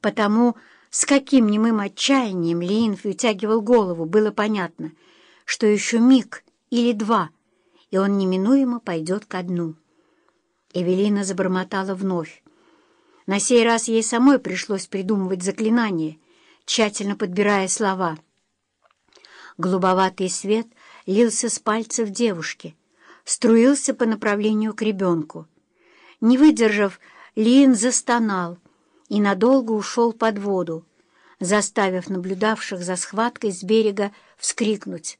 Потому с каким немым отчаянием Линф утягивал голову, было понятно, что еще миг или два, и он неминуемо пойдет ко дну. Эвелина забормотала вновь. На сей раз ей самой пришлось придумывать заклинание, тщательно подбирая слова. Голубоватый свет лился с пальцев девушки, струился по направлению к ребенку. Не выдержав, Лин застонал и надолго ушел под воду, заставив наблюдавших за схваткой с берега вскрикнуть.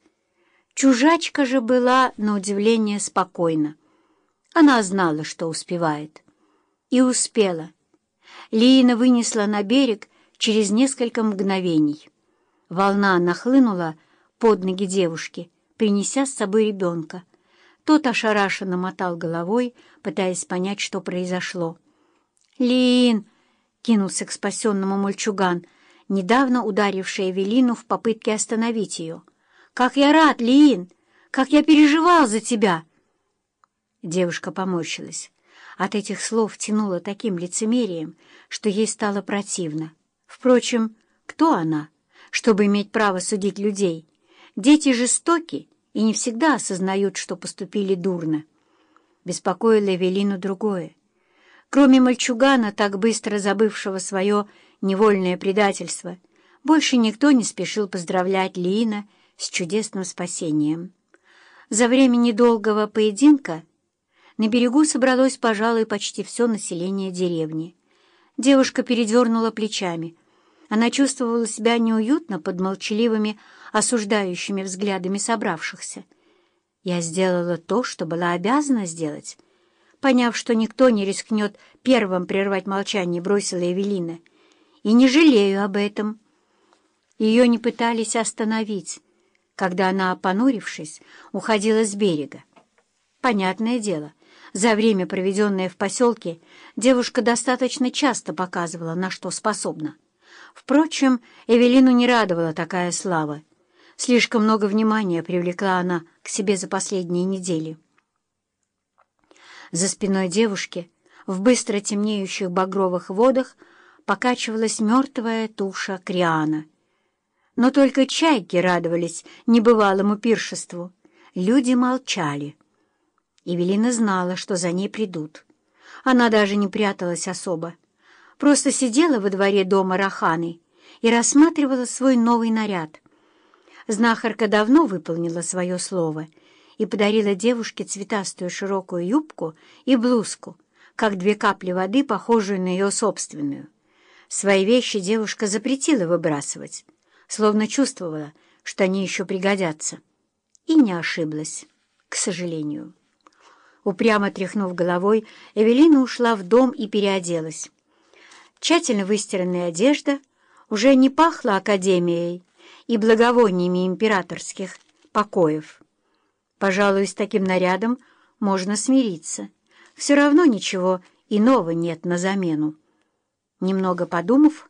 Чужачка же была, на удивление, спокойна. Она знала, что успевает. И успела. Лина вынесла на берег через несколько мгновений. Волна нахлынула под ноги девушки, принеся с собой ребенка. Тот ошарашенно мотал головой, пытаясь понять, что произошло. «Лин!» — кинулся к спасенному мальчуган, недавно ударивший Эвелину в попытке остановить ее. «Как я рад, Лин! Как я переживал за тебя!» Девушка поморщилась. От этих слов тянуло таким лицемерием, что ей стало противно. Впрочем, кто она, чтобы иметь право судить людей? Дети жестоки и не всегда осознают, что поступили дурно. Беспокоило Эвелину другое. Кроме мальчугана, так быстро забывшего свое невольное предательство, больше никто не спешил поздравлять Лина с чудесным спасением. За время недолгого поединка на берегу собралось, пожалуй, почти все население деревни. Девушка передернула плечами. Она чувствовала себя неуютно под молчаливыми, осуждающими взглядами собравшихся. «Я сделала то, что была обязана сделать», Поняв, что никто не рискнет первым прервать молчание, бросила Эвелина. «И не жалею об этом». Ее не пытались остановить, когда она, понурившись, уходила с берега. Понятное дело, за время, проведенное в поселке, девушка достаточно часто показывала, на что способна. Впрочем, Эвелину не радовала такая слава. Слишком много внимания привлекла она к себе за последние недели. За спиной девушки в быстро темнеющих багровых водах покачивалась мертвая туша Криана. Но только чайки радовались небывалому пиршеству. Люди молчали. Евелина знала, что за ней придут. Она даже не пряталась особо. Просто сидела во дворе дома Раханы и рассматривала свой новый наряд. Знахарка давно выполнила свое слово — и подарила девушке цветастую широкую юбку и блузку, как две капли воды, похожую на ее собственную. Свои вещи девушка запретила выбрасывать, словно чувствовала, что они еще пригодятся. И не ошиблась, к сожалению. Упрямо тряхнув головой, Эвелина ушла в дом и переоделась. Тщательно выстиранная одежда уже не пахла академией и благовониями императорских покоев. Пожалуй, с таким нарядом можно смириться. Все равно ничего иного нет на замену. Немного подумав,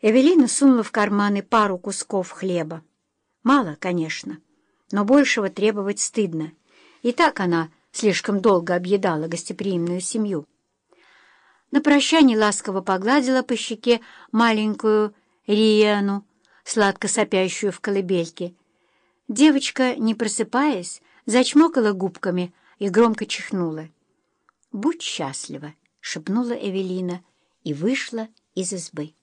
Эвелина сунула в карманы пару кусков хлеба. Мало, конечно, но большего требовать стыдно. И так она слишком долго объедала гостеприимную семью. На прощание ласково погладила по щеке маленькую Риану, сладко сопящую в колыбельке, Девочка, не просыпаясь, зачмокала губками и громко чихнула. «Будь счастлива!» — шепнула Эвелина и вышла из избы.